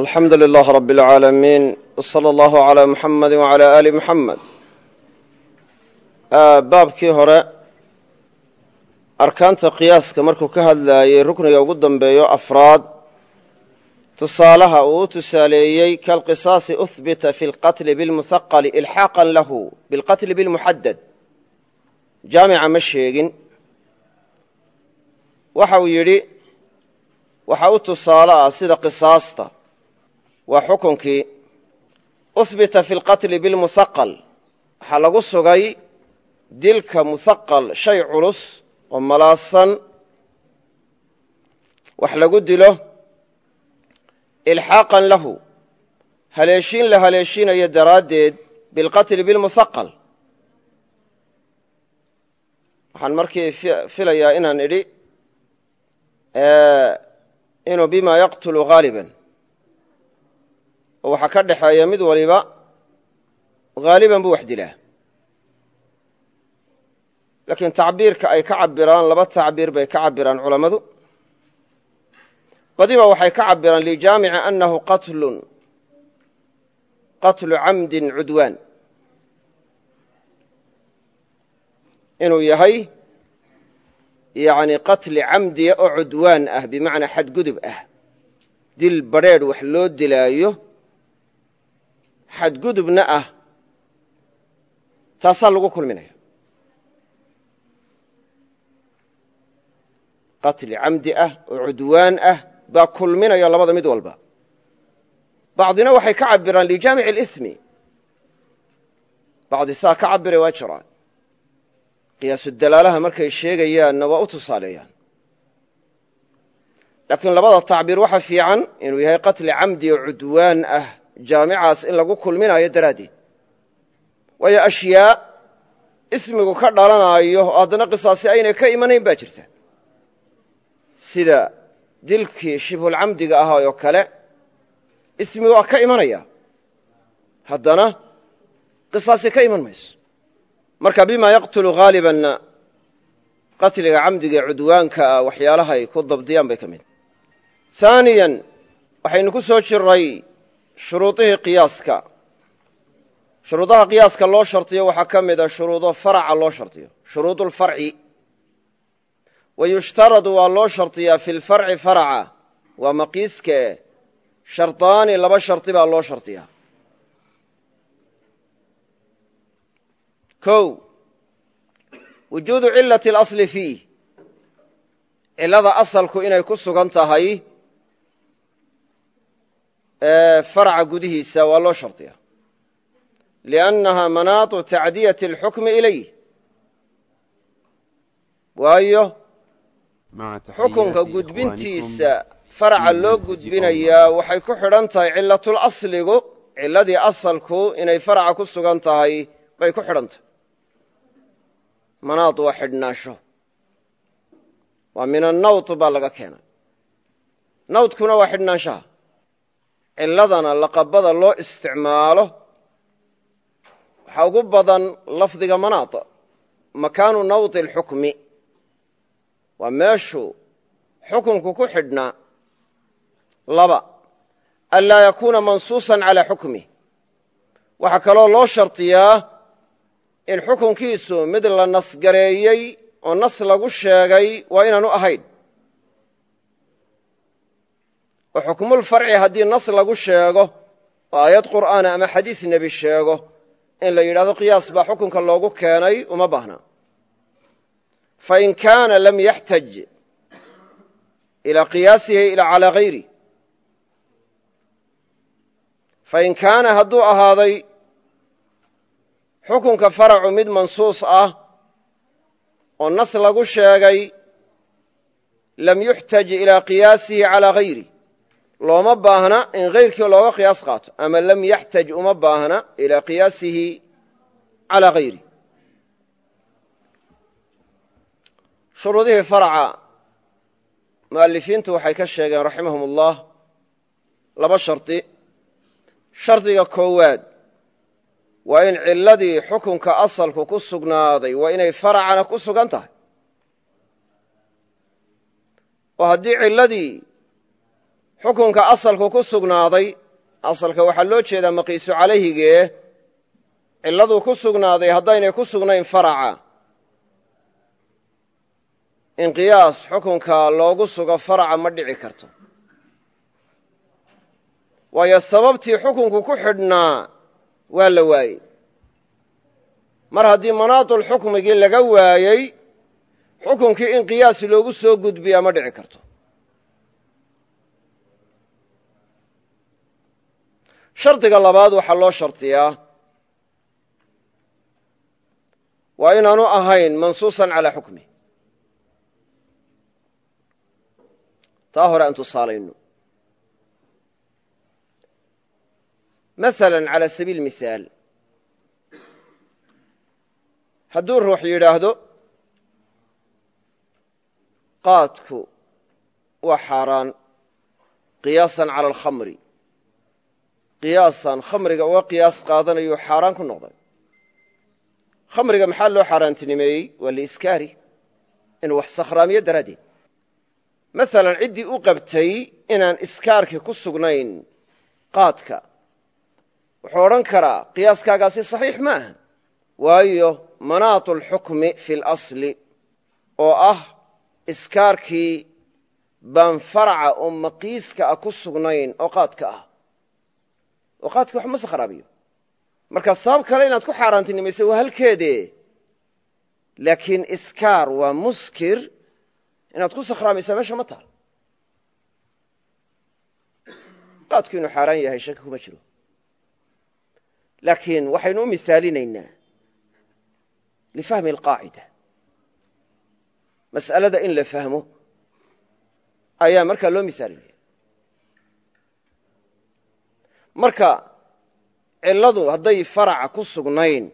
alxamdu lilah rab اlcaalamiin wslى اllahu عlى muxamadi wعalى ali muxamed baabkii hore arkaanta qiyaaska markuu ka hadlaayey rukniga ugu dambeeyo afraad tusaalaha uu u tusaaleeyey kalqisaasi uhbita fi lqatli bilmuhaqali ilxaaqan lahu bilqatli bilmuxadad jaamica ma sheegin waxa uu yidhi waxa u tusaale ah sida qisaasta waa xukunkii uhbita fi lqatli bilmuhaqal waxaa lagu sugay dilka muhaqal shay culus oo malaasan wax lagu dilo ilxaaqan lahu haleeshiin la haleeshinayo daraaddeed bilqatli bilmuhaqal waxaan markii filayaa inaan idhi inuu bima yaqtulu haaliban oo waxaa ka dhexeeya mid waliba haaliban buu wax dilaa laakiin tacbiirka ay ka cabiraan laba tacbiir bay ka cabiraan culammadu. Badiba waxay ka cabiraan lijaamici annahu qatlun qatlu camdin cudwaan. Inuu yahay yani qatli camdiya oo cudwaan ah bimacnaa xadgudub ah. Dil badrheedh wax loo dilaayo xadgudubna ah taasaa lagu kulminaya qatli camdi ah oo cudwaan ah baa kulminaya labada mid walba. Bacdina waxay ka cabiraan lijaamici اlismi bacdi saa ka cabiray waa jiraan. Qiyaasu dalaalaha markay sheegayaanna waa u tusaaleeyaan. Laakiin labada tacbiir waxa fiican inuu yahay qatli camdi oo cudwaan ah jaamicaas in lagu kulminayo daraaddeed. Waayo ashyaa ismigu ka dhalanaayo oo haddana qisaasi aynay ka imanayn baa jirta. Sida dilkii shibhulcamdiga ahaa oo kale ismi waa ka imanaya. Haddana qisaasi ka iman mayso. Marka bima yaqtulu haalibanna qatliga camdiga ee cudwaanka ah waxyaalahay ku dabdiyaan bay ka mid. Ku soo jiray shuruudihii qiyaaska. Shuruudaha qiyaaska loo shardiyo waxaa ka mida shuruudo faraca loo shardiyo shuruud lfarci wayushtaradu waa loo shardiyaa fi lfarci faraca. Waa maqiiskee shardaani laba shardi baa loo shardiyaa o wujuudu cilati اlasli fiih. Cilada asalku inay ku sugan tahay farca gudihiisa waa loo shardiyaa liannaha manaatu tacdiyati اlxukmi ilayh waayo xukunka gudbintiisa faraca loo gudbinayaa waxay ku xidhan tahay cilatlasligu ciladii asalku inay faraca ku sugan tahay bay ku xidhan tahay manaad waa xidhnaansho waa min annawt baa laga keenay nawdkuna waa xidhnaanshaha ciladana laqabada loo isticmaalo waxaa ugu badan lafdiga manaad makaanu nawdi alxukmi. Waa meeshuu xukunku ku xidhnaa laba an laa yakuuna mansuusan calaa xukmih waxaa kaloo loo shardiyaa in xukunkiisu mid la nasgareeyey oo nas lagu sheegay waa inaanu ahayn oo xukmulfarci haddii nas lagu sheego oo aayad qur'aana ama xadiis nebi sheego in la yidhahdo qiyaas baa xukunka loogu keenay uma baahna. Fain kaana lam yaxtaj ilaa qiyaasihi calaa hayri fain kaana hadduu ahaaday xukunka faracu mid mansuus ah oo nas lagu sheegay lam yuxtaj ilaa qiyaasihi calaa hayri looma baahna in hayrkii looga qiyaas qaato ama lam yaxtaj uma baahna ilaa qiyaasihi calaa hayri shuruudihii faraca mu'alifiintu waxay ka sheegeen raximahum ullah laba shardi shardiga koowaad waa in ciladii xukunka asalku ku sugnaaday waa inay faracana ku sugan tahay. Oo haddii ciladii xukunka asalku ku sugnaaday asalka waxaa loo jeedaa maqiisu calayhigee cilladuu ku sugnaaday haddaynay ku sugnayn faraca. In qiyaas xukunka loogu sugo faraca ma dhici karto. Waayo sababtii xukunku ku xidhnaa waa la waayey. Mar haddii manaatulxukmigii laga waayey xukunkii in qiyaas loogu soo gudbiyaa ma dhici karto shardiga labaad waxaa loo shardiyaa. Waa inaanu ahayn mansuusan calaa xukmi. Taa hore aan tusaalayno. Maala calى sabiil mihaal hadduu ruux yidhaahdo qaadku waa xaaraan qiyaasan cala alkhamri qiyaasan khamriga uga qiyaas qaadanayo xaaraan ku noqday. Khamriga maxaa loo xaaraantinimeeyey? Waa liiskaari inuu wax sakhraamiyo daraaddeed. Masalan ciddii u qabtay inaan iskaarkii ku sugnayn qaadka. Wuxuu odhan karaa qiyaaskaagaasi saxiix ma aha. Waayo manaatu alxukmi fi lasli oo ah iskaarkii baan faraca oo maqiiska ah ku sugnayn oo qaadka ah oo qaadkii wax ma sakhraabiyo marka sabab kale inaad ku xaaraantinimayso waa halkeede. Laakiin iskaar waa muskir inaad ku sakhraamaysaa meesha ma taal. Qaadku inuu xaaraan yahay shaki kuma jiro. Laakiin waxaynu u mihaalinaynaa lifahmi alqaacida. Mas'alada in la fahmo ayaa markaa loo misaalinaya marka cilladu hadday faraca ku sugnayn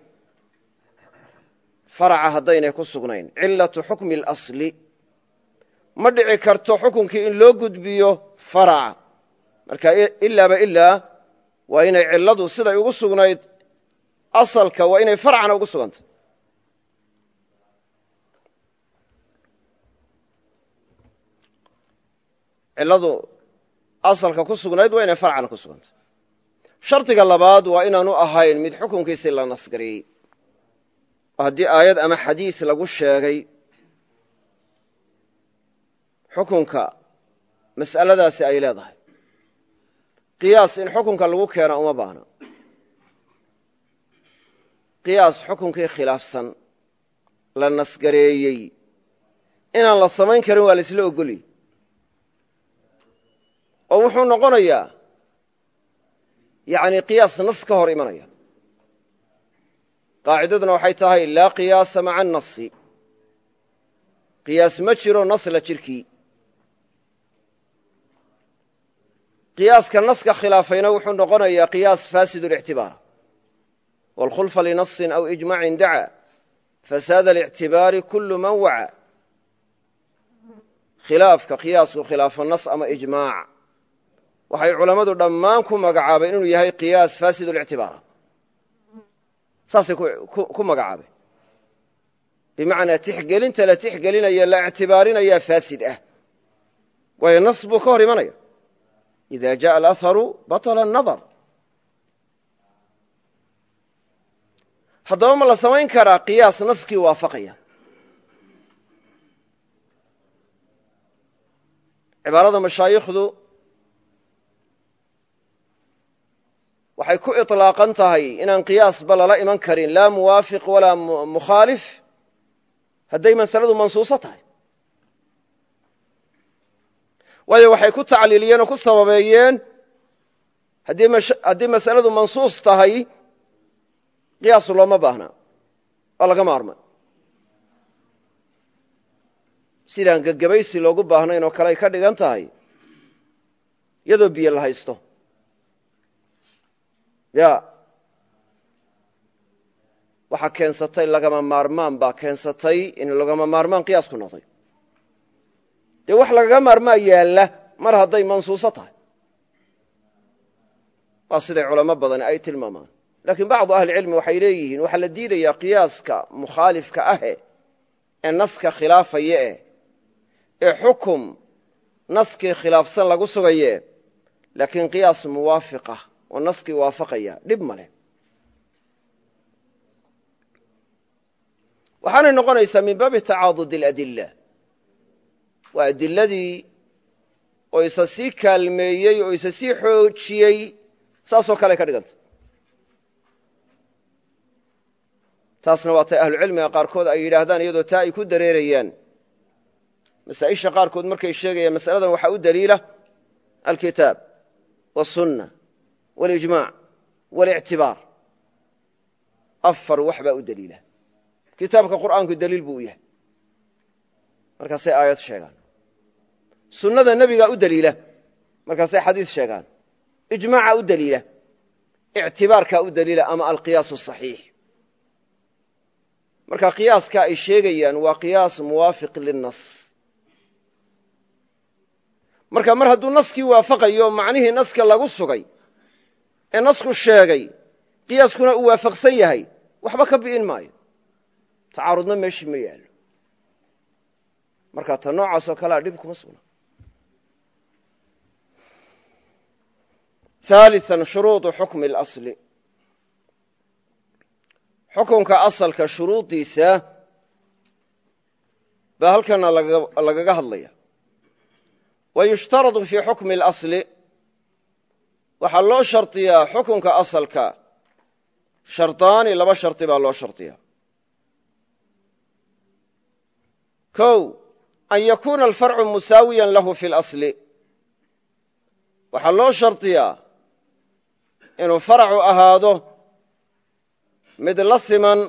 faraca haddaynay ku sugnayn cillatu xukmi اlasli ma dhici karto xukunkii in loo gudbiyo faraca. Marka ilaaba ilaa waa inay cilladu siday ugu sugnayd asalka waa inay farcana ugu sugantay cilladu asalka ku sugnayd waa inay farcana ku sugantay shardiga labaad waa inaanu ahayn mid xukunkiisii la nasgariyey. Oo haddii aayad ama xadiis lagu sheegay xukunka mas'aladaasi ay leedahay. Qiyaas in xukunka lagu keena uma baahna. Qiyaas xukunkii khilaafsan la nasgareeyey. Inaan la samayn karin waa la isla ogolyi oo wuxuu noqonayaa yani qiyaas nas ka hor imanaya qaacidaduna waxay tahay laa qiyaasa maca anasi qiyaas ma jiro nasla jirkii qiyaaska naska khilaafayna wuxuu noqonayaa qiyaas fasid اlictibaar wاlkhulfa linasin aw ijmacin daca fasaada اlictibaari kulu man waca khilaafka qiyaasku khilaafo nas ama ijmaac waxay culammadu dhammaan ku magacaabeen inuu yahay qiyaas fasid اlictibaara saasay ku magacaabeen bimacnaa tixgelinta la tixgelinaya la ictibaarinayaa faasid ah waayo nas buu ka hor imanaya ida jaءa alaharu baطla الnadar haddaba ma la samayn karaa qiyaas naskii waafaqaya cibaarada mashaayikhdu waxay ku iطlaaqan tahay inaan qiyaasba lala iman karin. Laa muwaafiq walaa mukhaalif hadday masaladu mansuuso tahay. Waayo waxay ku tacliiliyeen oo ku sababeeyeen. Haddii masaladu mansuus tahay qiyaasu looma baahna. Waa laga maarmay sidaan gegabaysi loogu baahnayn oo kale ay ka dhigan tahay iyadoo biyo la haysto ya. Waxaa keensatay lagama maarmaan baa keensatay in lagama maarmaan qiyaas ku noqday. Dee wax lagaga maarmaa yaalla mar hadday mansuuso tahay. Waa siday culamo badani ay tilmaamaan. Laakiin bacdu ahlicilmi waxay leeyihiin waxaa la diidayaa qiyaaska mukhaalifka ahe ee naska khilaafaya eh ee xukum naskii khilaafsan lagu sugaye laakiin qiyaas muwaafiqa oo naskii waafaqaya dhib ma leh. Waxaanay noqonaysaa min baabi tacaadud اladila waa adiladii oo isa sii kaalmeeyey oo isa sii xoojiyey saasoo kale ka dhiganta. Taasna waa tay ahlucilmiga qaarkood ay yidhaahdaan iyadoo taa ay ku dareerayaan. Masaa'isha qaarkood markay sheegayaan masaladan waxaa u daliila alkitaab wاsunna waاlijmac waاlictibaar afar wax baa u daliila kitaabka qur'aanku daliil buu u yahay markaasay aayad sheegaan sunnada nebigaa u daliila markaasay xadiis sheegaan ijmaaca u daliila ictibaarkaa u daliila ama alqiyaas asaxiix marka qiyaaska ay sheegayaan waa qiyaas muwaafiq linnas marka mar hadduu naskii waafaqayo macnihii naska lagu sugay ee nasku sheegay qiyaaskuna uu waafaqsan yahay waxba ka bi'in maayo. Tacaarudna meeshii ma yaallo. Markaa ta noocaasoo kalea dhib kuma sugna. Aalian shuruudu xukmi اlasli xukunka asalka shuruuddiisa baa halkana lagaga hadlaya. Wa fii xukmi اlasli waxaa loo shardiyaa xukunka asalka. Shardaani laba shardi baa loo shardiya kow an yakuuna alfarcu musaawiya lahu fi اlasli waxaa loo shardiyaa inuu faracu ahaado mid la siman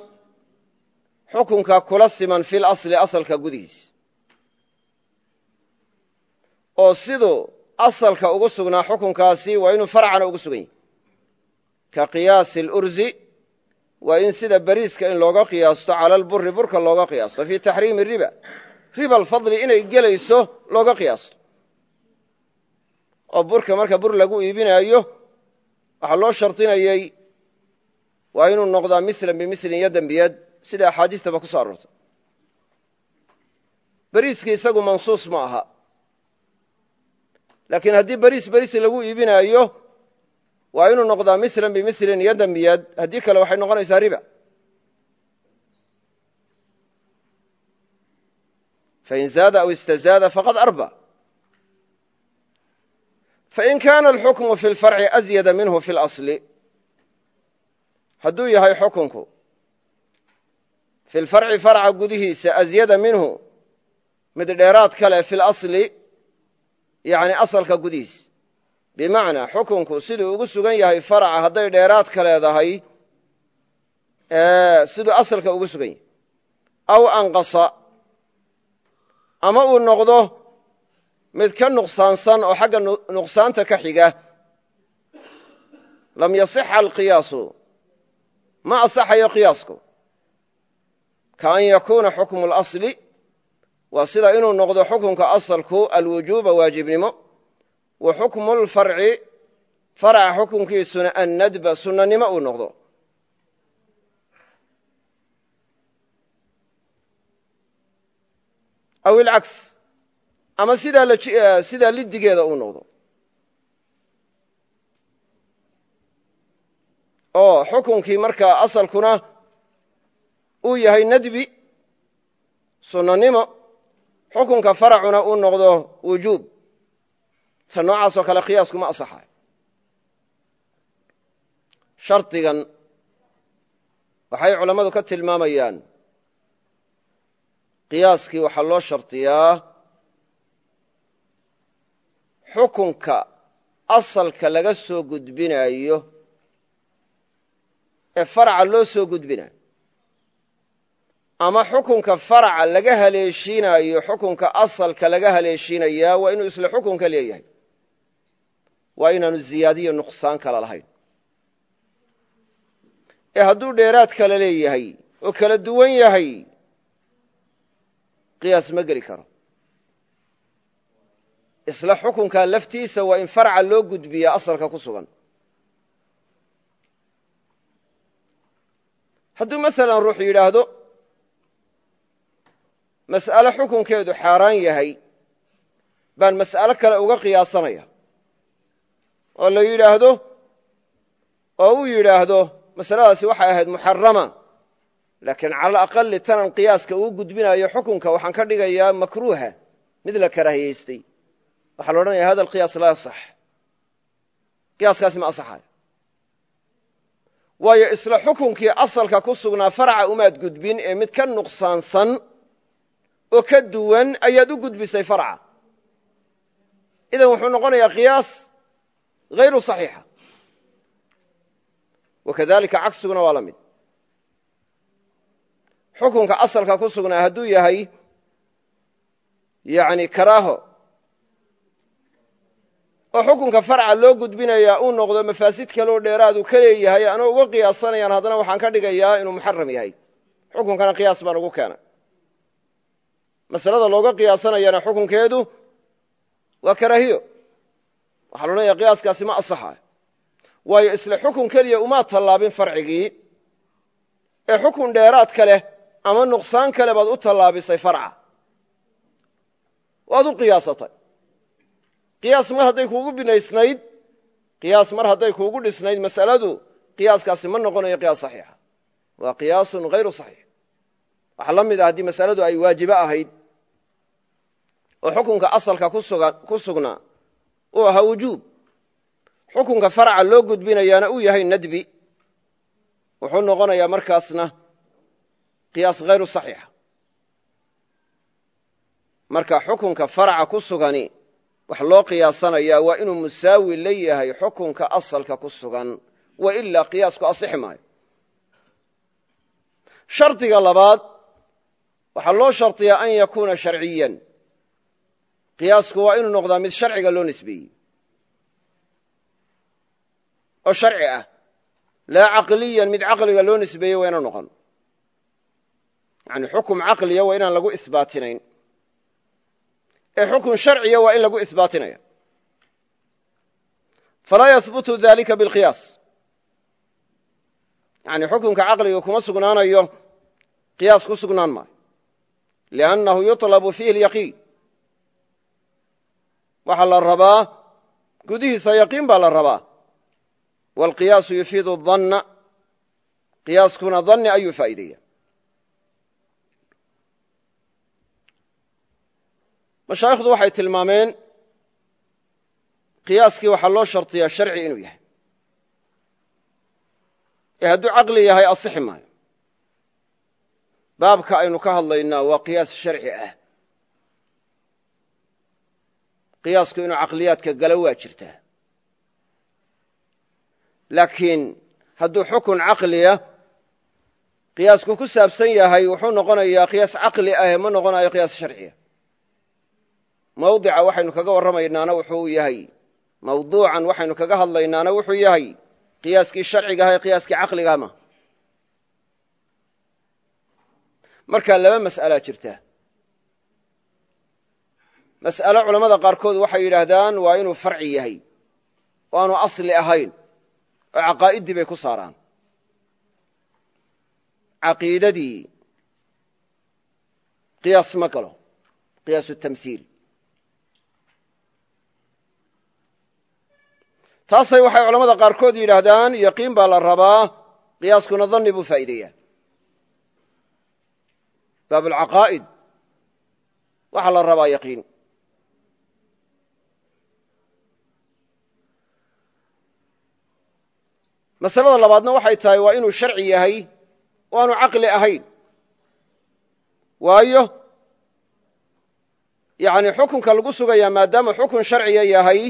xukunka kula siman fil asli asalka gudihiisa oo siduu asalka ugu sugnaa xukunkaasi waa inuu farcana ugu sugan yahy ka qiyaasi alurzi waa in sida beriiska in looga qiyaasto cala alburi burka looga qiyaasto fii taxriimi riba. Riba alfadli inay gelayso looga qiyaasto. Oo burka marka bur lagu iibinaayo waxaa loo shardinayey waa inuu noqdaa milan bimilin yadan biyad. Sida axaadiistaba ku so aroortay. Beriiskii isagu mansuus ma aha laakiin haddii beriis beriis lagu iibinaayo waa inuu noqdaa milan bimilin yadan biyad haddii kale waxay noqonaysaa riba. Fain zaada aw istazaada faqad arba. Fain kaana alxukmu fi lfarci asyada minhu fi اlasli hadduu yahay xukunku fi lfarci farca gudihiisa asyada minhu mid dheeraad ka fi lasli yani asalka gudihiisa bimacnaa xukunku siduu ugu sugan yahay farca hadday dheeraad ka leedahay siduu asalka ugu sugan yahay. Aw anqasa ama uu noqdo mid ka nuqsaansan oo xagga nuqsaanta ka xiga. Lam yasixa alqiyaasu ma asaxayo qiyaasku ka an yakuuna xukmu اlasli waa sida inuu noqdo xukunka asalku alwujuuba waajibnimo wa xukmu lfarci farca xukunkiisuna annadba sunanimo uu noqdo. Aw ilcaks ama sidaa lidigeeda uu noqdo. Oo xukunkii markaa asalkuna uu yahay nadbi sunanimo xukunka faracuna uu noqdo wujuub. Ta noocaasoo kale qiyaasku ma asaxay. Shardigan waxay culammadu ka tilmaamayaan qiyaaskii waxaa loo shardiyaa xukunka asalka laga soo gudbinaayo ee faraca loo soo gudbinayo ama xukunka faraca laga haleeshiinaayo xukunka asalka laga haleeshiinayaa waa inuu isla xukunka leeyahay. Waa inaanu ziyaadiyo nuqsaan kala lahayn. Ee hadduu dheeraad kala leeyahay oo kala duwan yahay qiyaas ma geli karo. Isla xukunkaa laftiisa waa in farca loo gudbiya asalka ku sugan. Hadduu masalan ruuxu yidhaahdo mas'ale xukunkeedu xaaraan yahay baan mas'alo kale uga qiyaasanaya. Oo la yidhaahdo oo uu yidhaahdo masaladaasi waxay ahayd muxarama laakiin cala aqali tanan qiyaaska uu gudbinayo xukunka waxaan ka dhigayaa makruuha mid la karaahiyeystay. Waxaa la odhanaya hada alqiyaas laa yasax qiyaaskaasi ma asaxayo. Waayo isla xukunkii asalka ku sugnaa faraca umaad gudbin ee mid ka nuqsaansan oo ka duwan ayaad u gudbisay farca. Idan wuxuu noqonayaa qiyaas hayru صaxiixa wakadalika cagsiguna waa la mid. Xukunka asalka ku sugnaa hadduu yahay yani karaaho oo xukunka farca loo gudbinayaa uu noqdo mafaasid kaloo dheeraadu ka leeyahay anoo uga qiyaasanayaan haddana waxaan ka dhigayaa inuu muxaram yahay. Xukunkana qiyaas baan ugu keenay masalada looga qiyaasanayana xukunkeedu waa karaahiyo waxaa la odhanaya qiyaaskaasi ma asaxa waayo isla xukun keliya umaa tallaabin farcigii. Ee xukun dheeraad ka leh ama nuqsaan kale baad u tallaabisay farca. Waad u qiyaasatay. Qiyaas mar hadday kuugu binaysnayd qiyaas mar hadday kuugu dhisnayd masaladu qiyaaskaasi ma noqonayo qiyaas saxiixa. Waa qiyaasun hayru saxiix. Waxaa la mid ah haddii masaladu ay waajibo ahayd oo xukunka asalka ku sugnaa uu ahaa wujuub. Xukunka farca loo gudbinayaana uu yahay nadbi. Wuxuu noqonayaa markaasna qiyaas hayru saxiixa marka xukunka farca ku sugani wax loo qiyaasanayaa waa inuu musaawi la yahay xukunka asalka ku sugan wa ilaa qiyaasku asixi maayo. Shardiga labaad waxaa loo shardiyaa an yakuuna sharciyan qiyaasku waa inuu noqdaa mid sharciga loo nisbeeyey. Oo sharci ah. Laa caqliyan mid caqliga loo nisbeeyey waa inaan noqon. Yani xukum caqliya waa inaan lagu isbaatinayn. Ee xukun sharciya waa in lagu isbaatinaya falaa yahbutu dalika bilqiyaas yani xukunka caqliga kuma sugnaanayo qiyaas ku sugnaan maayo. Liannahu yuطlabu fiihi lyaqiin waxaa la rabaa gudihiisa yaqiin baa la rabaa. Wاlqiyaasu yufiidu danna qiyaaskuna danni ayuu faa'iideeya mashaayikhdu waxay tilmaameen qiyaaskii waxaa loo shardiyaa sharci inuu yahay. Ee hadduu caqli yahay asixi maayo. Baabka aynu ka hadlaynaa waa qiyaas sharci ah qiyaasku inuu caqliyaadka galo waa jirtaa laakiin hadduu xukun caqliya qiyaasku ku saabsan yahay wuxuu noqonayaa qiyaas caqli ah ma noqonayo qiyaas sharciya mawdica waxaynu kaga warramaynaana wuxuu yahay mawduucan waxaynu kaga hadlaynaana wuxuu yahay qiyaaskii sharciga aha ee qiyaaskii caqligaha ma. Markaa laba mas'alaa jirta mas'alo culammada qaarkood waxay yidhaahdaan waa inuu farci yahay oo aanu asli ahayn oo caqaa'iddii bay ku saaraan. Caqiidadii qiyaas ma galo qiyaasu tamhiil taasay waxay culamada qaarkood yidhaahdaan yaqiin baa la rabaa qiyaaskuna danni buu faa'iideeyaa. Baabulcaqaa'id waxaa la rabaa yaqiin masalada labaadna waxay tahay waa inuu sharci yahay oo aanu caqli ahayn. Waayo yani xukunka lagu sugayaa maadaama xukun sharciya yahay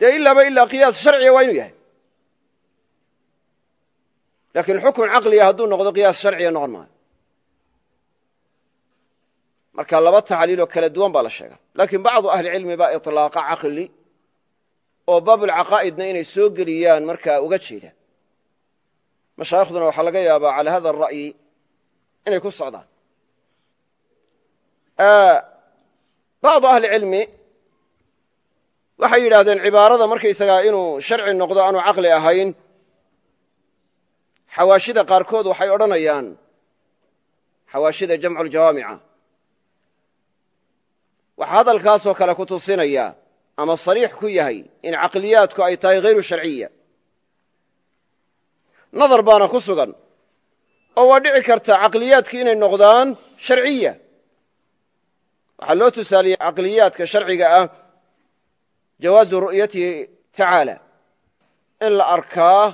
dee ilaaba ilaa qiyaas sharciya waa inuu yahay. Laakiin xukun caqliya hadduu noqdo qiyaas sharciya noqon maayo. Marka laba tacliiloo kala duwan baa la sheega laakiin bacdu ahlicilmi baa iطlaaqa caqli oo baabulcaqaa'idna inay soo geliyaan markaa uga jeeda. Mashaayikhduna waxaa laga yaabaa cala hada ara'yi inay ku socdaan. Bacdu ahlicilmi waxay yidhaahdeen cibaarada markaysagaa inuu sharci noqdo aanu caqli ahayn xawaashida qaarkood waxay odhanayaan xawaashida jamcu ljawaamica waxaa hadalkaasoo kale ku tusinaya ama sariix ku yahay in caqliyaadku ay tahay hayru sharciya. Nadar baana ku sugan oo waa dhici karta caqliyaadki inay noqdaan sharciya. Waxaa loo tusaaliyey caqliyaadka sharciga ah jawaazu ru'yatihi tacaala in la arkaa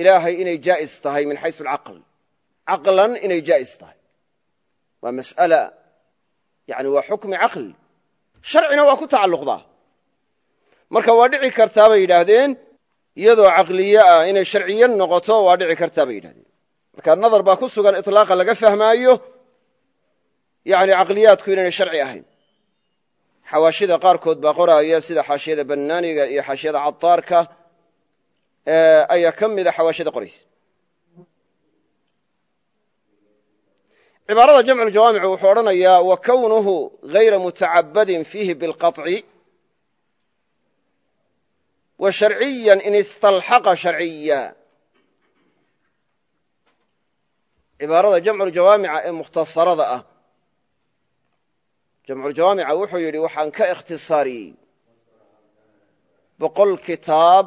ilaahay inay jaa'is tahay min xaysu alcaql. Caqlan inay jaa'is tahay. Waa mas'ala yani waa xukmi caqli sharcina waa ku tacalluqdaa marka waa dhici kartaa bay yidhaahdeen iyadoo caqliye ah inay sharciye noqoto waa dhici kartaa bay yidhahdeen marka nadar baa ku sugan iطlaaqa laga fahmaayo yani caqliyaadku inaynay sharci ahayn. Xawaashida qaarkood baa qoraaya sida xaashiyada bannaaniga iyo xaashiyada cadaarka ayaa ka mida xawaashida qoraysa. Cibaarada jamcu jawaamicu wuxuu odhanayaa wa kownuhu gayra mutacabadin fiihi bilqaطci wa sharciya in istalxaqa sharciya. Cibaarada jamculjawaamica ee mukhtasarada ah. Jamculjawaamica wuxuu yidhi waxaan ka ikhtisaariyey boqol kitaab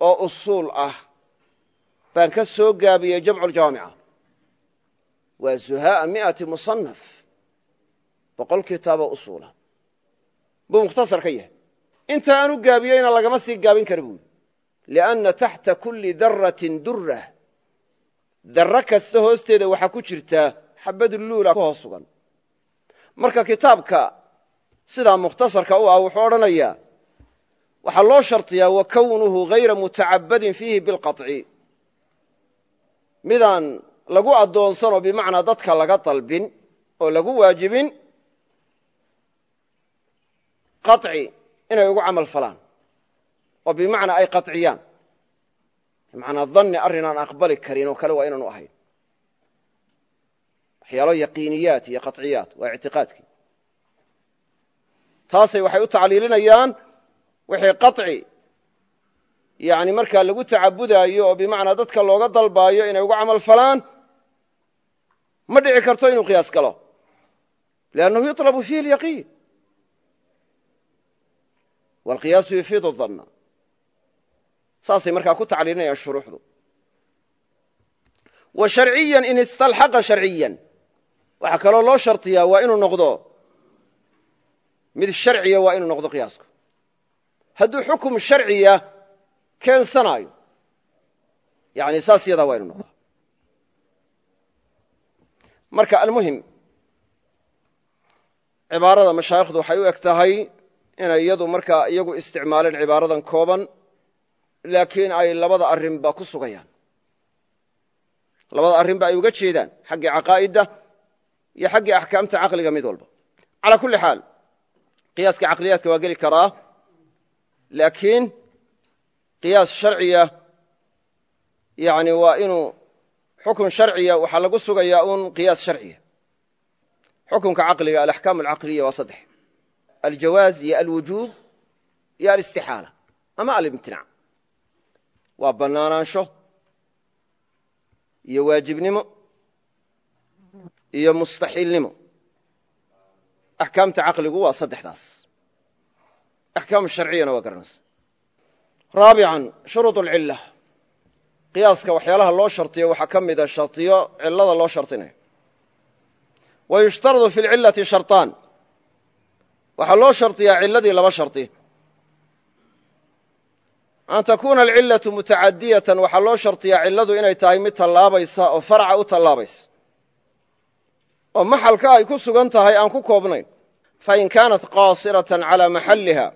oo usuul ah. Baan ka soo gaabiyey jamculjawaamica waa zuhaaa miati musanaf boqol kitaaboo usuulah inta aan u gaabiyeyna lagama sii gaabin kara buuri lianna taxta kulli daratin dura darro kasta hoosteeda waxaa ku jirtaa xabad luula ku hoos sugan. Marka kitaabka sidaa mukhtasarka u ah wuxuu odhanayaa waxaa loo shardiyaa wa kownuhu hayra mutacabadin fiihi bilqaطci midaan lagu addoonsanoo bimacnaa dadka laga dalbin oo lagu waajibin qaطci inay ugu camal falaan. Oo bimacnaa ay qaciyaan manaa danni arrin aan aqbali karin oo kale waa inaanu ahayn. Waxyaalo yaqiiniyaat iyo qaciyaat waa ictiqaadkii. Taasay waxay u tacliilinayaan wixii qaci yani markaa lagu tacabudaayo oo bimacnaa dadka looga dalbaayo inay ugu camal falaan ma dhici karto inuu qiyaas galo. Liannahu yulabu fiihi lyaqiin wاlqiyaasu yufiidu danna saasay markaa ku tacliilinayaan shuruuxdu wa sharciya in istalxaqa sharciyan waxaa kaloo loo shardiyaa waa inuu noqdo mid sharciya waa inuu noqdo qiyaasku hadduu xukum sharciya keensanaayo yani saas yadaa waa inu noqdaa marka almuhim cibaarada mashaayikhdu waxay u eg tahay inay iyadu markaa iyagu isticmaaleen cibaaradan kooban laakiin ay labada arrinba ku sugayaan. Labada arrinba ay uga jeedaan xaggii caqaa'idda iyo xaggii axkaamta caqliga mid walba. Calaa kulli xaal qiyaaska caqliyaadka waa geli karaa laakiin qiyaas sharciya yani waa inuu xukun sharciya waxaa lagu sugayaa un qiyaas sharciya. Xukunka caqliga alaxkaam alcaqliya waa saddex aljawaaz iyo alwujuub iyo alistixaala ama alimtinac waa bannaanaansho iyo waajibnimo iyo mustaxiilnimo axkaamta caqligu waa saddexdaas axkaam sharciyana waa garanaysa raabican shuruud alcilla qiyaaska waxyaalaha loo shartiyo waxaa ka mida shardiyo cillada loo shardinayo wa yushtaradu fi lcillati sharطaan waxaa loo shardiyaa cilladii laba shardi an takuuna alcillatu mutacadiyatan waxaa loo shardiyaa cilladu inay tahay mid tallaabaysa oo farca u tallaabaysa oo maxalka ay ku sugan tahay aan ku koobnayn. Fain kaanat qaasiratan calaa maxalliha.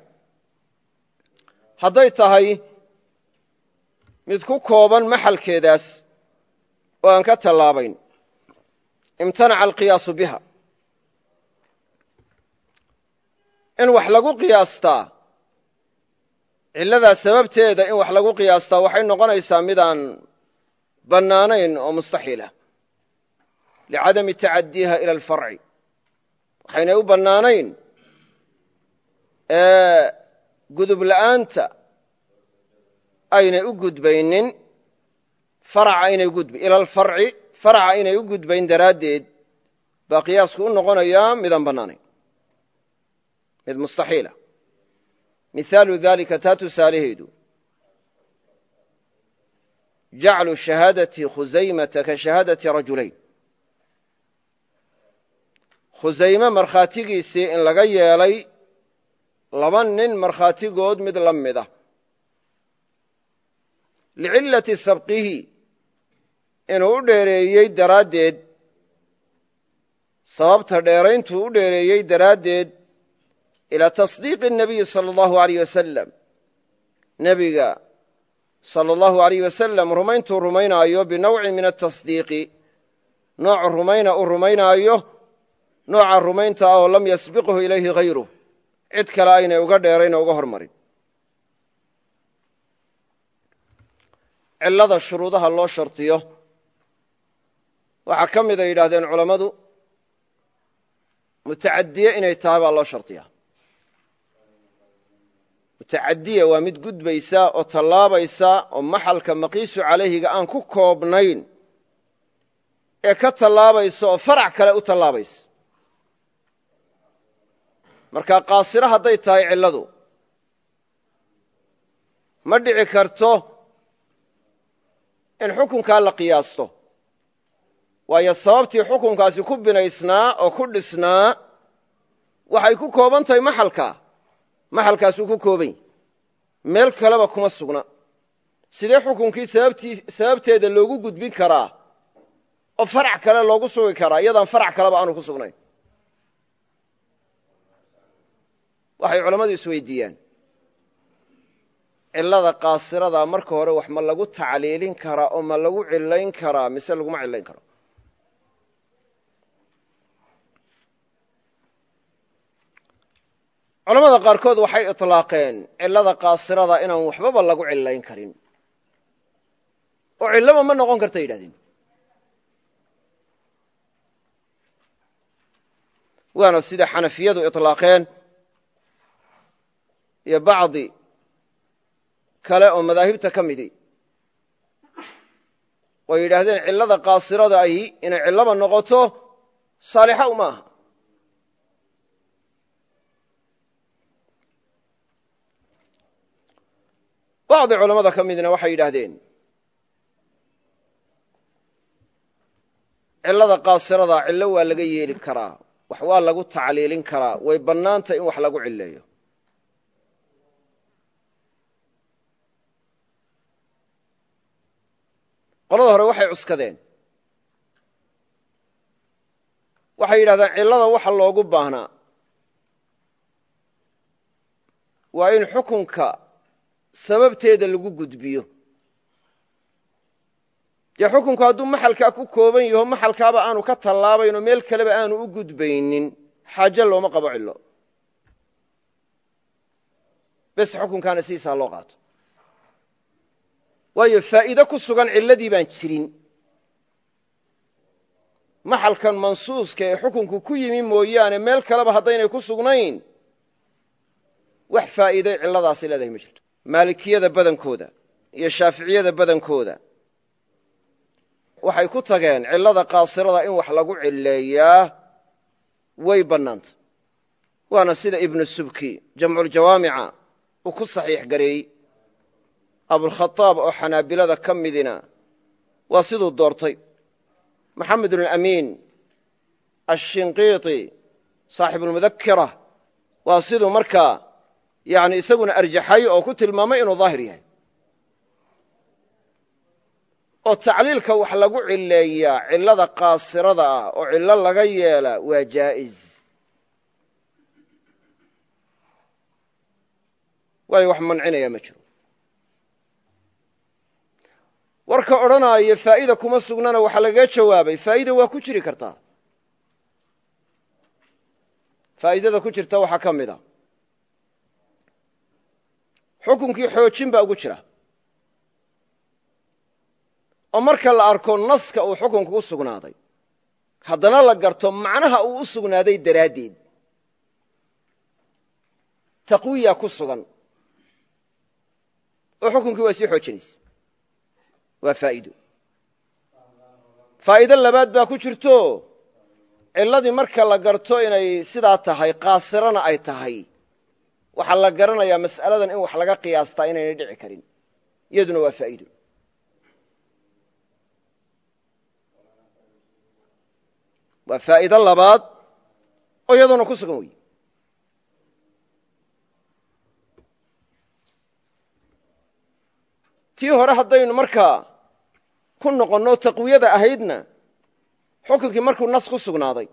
Hadday tahay mid ku kooban maxalkeedaas oo aan ka tallaabayn. Imtanaca alqiyaasu biha in wax lagu qiyaastaa cilladaa sababteeda in wax lagu qiyaastaa waxay noqonaysaa midaan bannaanayn oo mustaxiilah licadami tacadiiha ila alfarci. Waxaynay u bannaanayn gudub la'aanta aynay u gudbaynin ila alfarci faraca aynay u gudbayn daraaddeed baa qiyaasku u noqonayaa midaan bannaanayn mid mustaxiila. Mihaalu dalika taa tusaalaheedu jaclu shahaadati khusaymata ka shahaadati rajulayn. Khusayme markhaatigiisii in laga yeelay laba nin markhaatigood mid la mid ah licillati sabqihi inuu u dheereeyey daraaddeed. Sababta dheerayntuu u dheereeyey daraaddeed ilaa tasdiiqi الnabiyi salى اllahu alayh wasalam nebiga salى اllahu alayh wasalam rumayntuu rumaynaayo binowcin min atasdiiqi nooc rumayna uu rumaynaayo nooca rumaynta ah oo lam yasbiqhu ilayhi hayruh cid kale aynay uga dheerayn oo uga hormarin cillada shuruudaha loo shardiyo waxaa ka mid ay yidhahdeen culammadu mutacadiye inay tahay baa loo shardiyaa mutacadiya waa mid gudbaysa oo tallaabaysa oo maxalka maqiisu calayhiga aan ku koobnayn ee ka tallaabaysa oo farac kale u tallaabaysa. Marka qaasiro hadday tahay cilladu ma dhici karto in xukunkaa la qiyaasto. Waayo sababtii xukunkaasi ku binaysnaa oo ku dhisnaa waxay ku kooban tahay maxalka maxalkaasuu ku kooban yahy meel kaleba kuma sugna. Sidee xukunkii sababteeda loogu gudbin karaa? Oo farac kale loogu sugi karaa iyadaan farac kaleba aanu ku sugnayn waxay culammadu isweydiiyaan. Cillada qaasirada marka hore wax ma lagu tacliilin karaa oo ma lagu cilayn karaa mise laguma cilayn karo culamada qaarkood waxay iطlaaqeen cillada qaasirada inaan waxbaba lagu cilayn karin. oo cillaba ma noqon karta yidhahdeen. Waana sida xanafiyadu iطlaaqeen iyo bacdi kale oo madaahibta ka midi. Way yidhaahdeen cillada qaasirada ahi inay cillaba noqoto saalixa uma aha bacdi culamada ka midna waxay yidhaahdeen cillada qaasirada cillo waa laga yeeli karaa wax waa lagu tacliilin karaa way bannaanta in wax lagu cileeyo qolada hore waxay cuskadeen waxay yidhahdeen cillada waxa loogu baahnaa waa in xukunka sababteeda lagu gudbiyo. Dee xukunku hadduu maxalkaa ku kooban yaho maxalkaaba aanu ka tallaabayn oo meel kaleba aanu u gudbaynin xaaje looma qabo cillo. Bes xukunkaana siisaa loo qaato. Waayo faa'iide ku sugan cilladii baan jirin. Maxalkan mansuuska ee xukunku ku yimi mooyaane meel kaleba haddaynay ku sugnayn wax faa'iiday cilladaasi leedahay ma jirto maalikiyada badankooda iyo shaaficiyada badankooda waxay ku tageen cillada qaasirada in wax lagu cilleeyaa way bannaanta. Waana sida ibnu subki jamculjawaamica uu ku saxiix gareeyey abulkhadaab oo xanaabilada ka midina waa siduu doortay. Maxamed bnulamiin ashinqiiti saaxibulmudakira waa siduu markaa yani isaguna arjaxay oo ku tilmaamay inuu daahir yahay. Oo tacliilka wax lagu cileeyaa cillada qaasirada ah oo cillo laga yeela waa jaa'iz. Waayo wax mancinaya ma jiro. Warka odhanaayo faa'ida kuma sugnana waxaa lagaga jawaabay faa'ida waa ku jiri kartaa. Faa'idada ku jirta waxaa ka mid a xukunkii xoojin baa ugu jira. oo marka la arko naska uu xukunku u sugnaaday haddana la garto macnaha uu u sugnaaday daraaddeed. Taqwiya ku sugan. Oo xukunkii waa sii xoojinaysa. Waa faa'iido. Faa'iido labaad baa ku jirto cilladii marka la garto inay sidaa tahay qaasirana ay tahay waxaa la garanayaa mas'aladan in wax laga qiyaastaa inaynay dhici karin. Iyaduna waa faa'iido. Waa faa'iido labaad oo iyaduna ku sugan wey tii hore haddaynu markaa ku noqonno taqwiyada ahaydna xukunkii markuu nas ku sugnaaday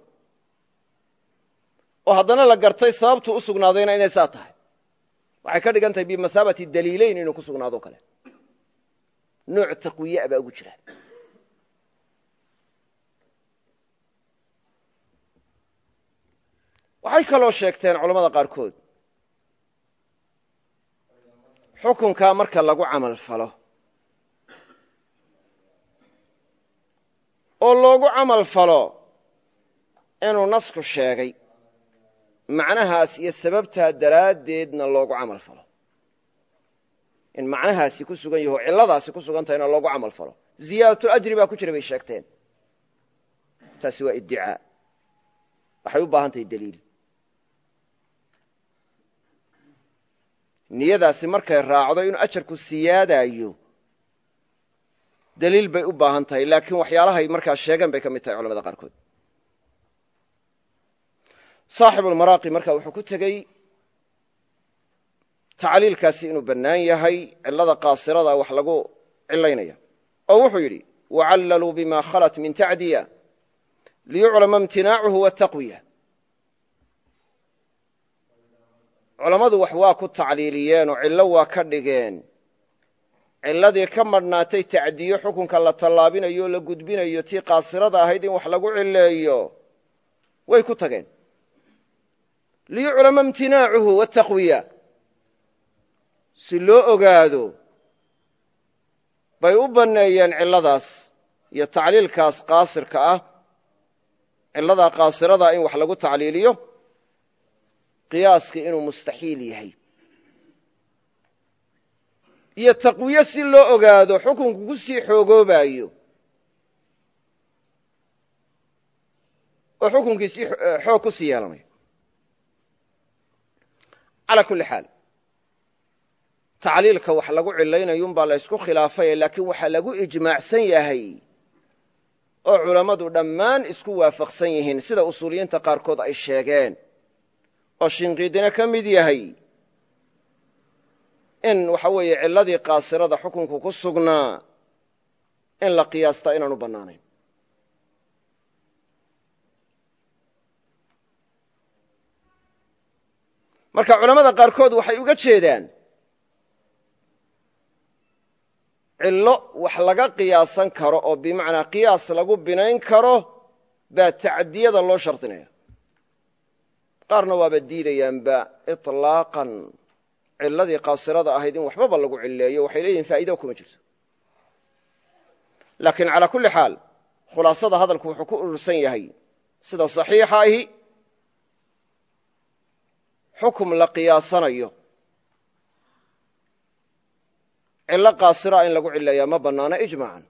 oo haddana la gartay sababtuu u sugnaadayna inay saa tahay waxay ka dhigan tahay bimasaabati daliileyn inuu ku sugnaado kale. Nooc taqwiyaa baa ugu jira. Waxay kaloo sheegteen culamada qaarkood xukunkaa marka lagu camal falo oo loogu camal falo inuu nasku sheegay macnahaas iyo sababtaa daraaddeedna loogu camal falo. In macnahaasi ku sugan yaho cilladaasi ku sugan tahayna loogu camal falo. Ziyaadatul baa ku jira bay sheegteen. Taasi waa iddicaa waxay u baahan tahay daliil. Niyadaasi markay raacdo inuu ajarku siyaadayo daliil bay u baahan tahay laakiin waxyaalahay markaa sheegan bay ka mid tahay culamada qaarkood saaxibulmaraaqi marka wuxuu ku tegey tacliilkaasi inuu bannaan yahay cillada qaasirada wax lagu cilaynaya oo wuxuu yidhi wacallaluu bima khalat min tacdiya liyuclama imtinaacuhu wataqwiya culammadu wax waa ku tacliiliyeen oo cillo waa ka dhigeen. Cilladii ka madhnaatay tacdiyo xukunka la tallaabinayo o la gudbinayo tii qaasirada ahayd in wax lagu cileeyo way ku tageen liyuclama imtinaacuhu wataqwiya si loo ogaado bay u banneeyeen cilladaas iyo tacliilkaas qaasirka ah cilladaa qaasirada in wax lagu tacliiliyo qiyaaskii inuu mustaxiil yahay. Iyo taqwiye si loo ogaado xukunku ku sii xoogoobayo oo xukunkiisi xoog ku sii yeelanayo calaa kulli xaal. Tacliilka wax lagu cilaynayo umbaa la ysku khilaafaya laakiin waxaa lagu ijmaacsan yahay oo culammadu dhammaan isku waafaqsan yihiin sida usuuliyiinta qaarkood ay sheegeen. Oo shinqiidina ka mid yahay in waxa weeye cilladii qaasirada xukunku ku sugnaa in la qiyaastaa inaanu bannaanayn marka culamada qaarkood waxay uga jeedaan cillo wax laga qiyaasan karo oo bimacnaa qiyaas lagu binayn karo baa tacdiyada loo shardinaya qaarna waaba diidayaanba iطlaaqan ciladii qaasirada ahayd in waxbaba lagu cileeyo waxay leeyihiin faa'iida kuma jirto. Laakiin calaa kulli xaal khulaasada hadalku wuxuu ku urursan yahay sida saxiixa ahi xukum la qiyaasanayo. Cillo qaasira in lagu cileeyaa ma bannaano ijmaacan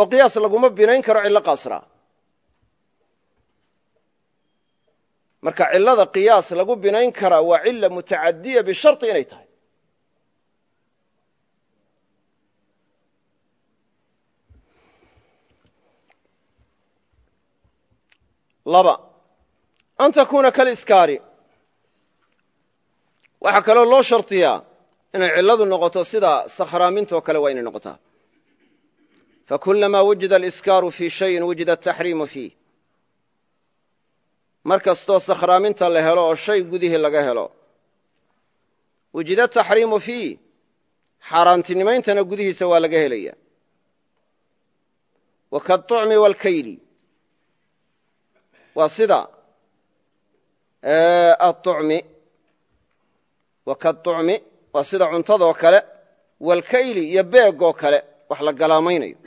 oo qiyaas laguma binayn karo cillo qaasira. Marka cillada qiyaas lagu binayn karaa waa cilla mutacadiya bisharطi inay tahay laba. An takuuna kaliskaari. Waxaa kaloo loo shardiyaa inay cilladu noqoto sida sakhraaminto kale waa inay noqotaa. Fakulamaa wujida aliskaaru fii shayin wujida ataxriimu fiih mar kastoo sakhraaminta la helo oo shay gudihii laga helo. Wujida taxriimu fiih xaaraantinimayntana gudihiisa waa laga helaya wa kaطucmi wاlkayli waa sida aطucmi wa kaطucmi waa sida cuntadoo kale wاlkayli iyo beegoo kale wax la galaamaynayo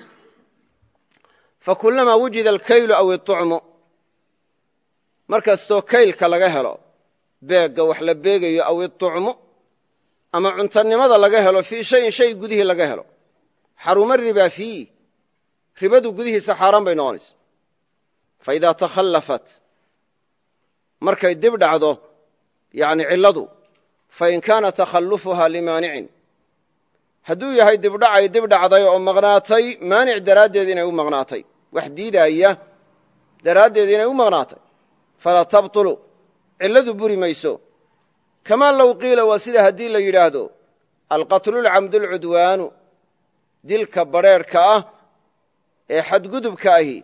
fakulamaa wujida alkaylu aw iطucmu mar kastoo kaylka laga helo beegga wax la beegayo aw iطucmu ama cuntanimada laga helo fii shayin shay gudihii laga helo xaruma ribaa fiih ribadu gudihiisa xaaraan bay noqonaysa fa idaa takhallafat markay dib dhacdo yani cilladu fain kaana takhallufuha limaanicin hadduu yahay dibdhacay dib dhacday oo maqnaatay maanic daraaddeed inay u maqnaatay. wax diidaaya daraaddeed inay u maqnaatay. falaa tabtulu cilladu buri mayso. kamaa low qiila waa sida haddii la yidhaahdo alqatlulcamdulcudwaanu dilka badrheerhka ah ee xadgudubka ahi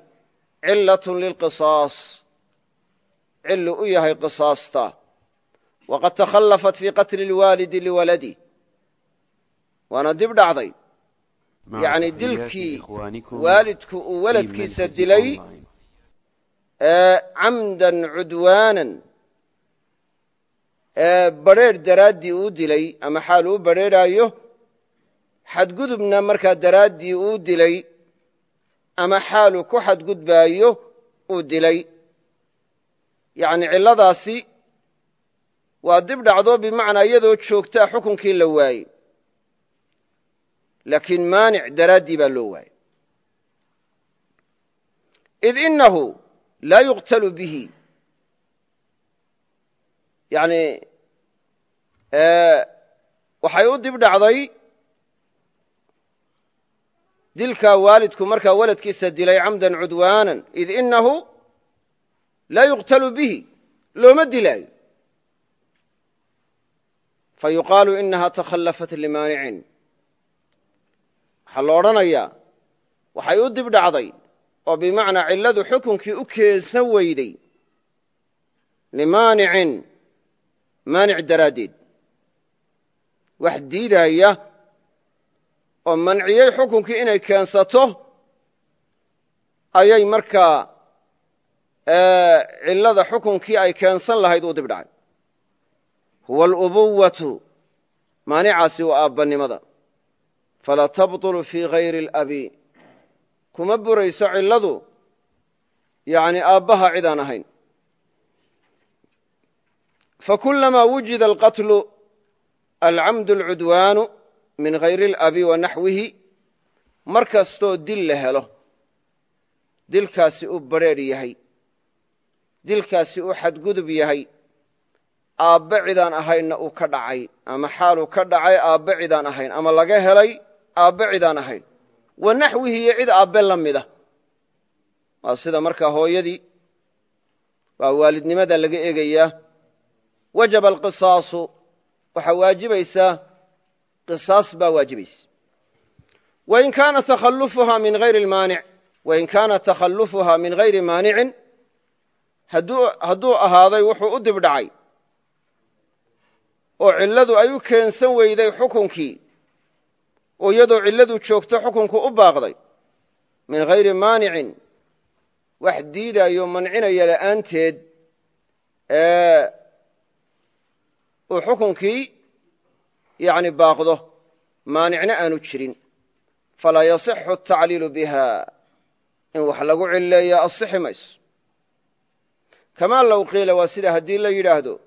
cillatun lilqisaas cillu u yahay qisaasta. Waqad takhallafat fii qatli lwaalidi liwaladi. Waana dib dhacday. Yacni dilkii waalidku uu waladkiisa dilay camdan cudwaanan badrheer daraaddii uu dilay ama xaal uu badrheeraayo xadgudubna markaa daraaddii uu dilay ama xaalu ku xadgudbaayo uu dilay. Yacni cilladaasi waa dib dhacdo bimacnaa iyadoo joogtaa xukunkii la waayey. Laakiin maanic daraaddii baa loo waayey. Id inahu laa yuqtalu bihi. Yani waxay u dib dhacday dilkaa waalidku markaa waladkiisa dilay camdan cudwaanan id inahu laa yuqtalu bihi looma dilaayo. Fayuqaalu inaha takhallafat limaanicin waxaa la odhanayaa waxay u dib dhacday oo bimacnaa cilladu xukunkii u keensan weyday. Limaanicin maanic daraaddeed. Wax diidaaya oo manciyey xukunkii inay keensato ayay markaa cillada xukunkii ay keensan lahayd u dib dhacay huwa alubuwatu maanicaasi waa aabbannimada falaa tabطulu fii hayri اlabi kuma burayso cilladu yani aabbaha cidaan ahayn. Fakulamaa wujida alqatlu alcamdu alcudwaanu min hayri اlabi wa naxwihi mar kastoo dil la helo dilkaasi uu badrheedh yahay dilkaasi uu xadgudub yahay aabbe cidaan ahaynna uu ka dhacay ama xaaluu ka dhacay aabbe cidaan ahayn ama laga helay aabbe cidaan ahayn. Wa naxwihi iyo cid aabbe la mida. Waa sida markaa hooyadii waa waalidnimada laga eegayaa. Wajaba alqisaasu waxaa waajibaysaa qisaas baa waajibaysa wain kaana takhallufuha min hayri maanic wain kaana takhallufuha min hayri maanicin hadduu ahaaday wuxuu u dib dhacay oo cilladu ay u keensan weyday xukunkii oo iyadoo cilladu joogto xukunku u baaqday min hayri maanicin wax diidaayo mancinaya la'aanteed uu xukunkii yani baaqdo maanicna aanu jirin. Falaa yasixu atacliilu biha. In wax lagu cilleeya asixi mayso. Kamaa low qiila waa sida haddii la yidhaahdo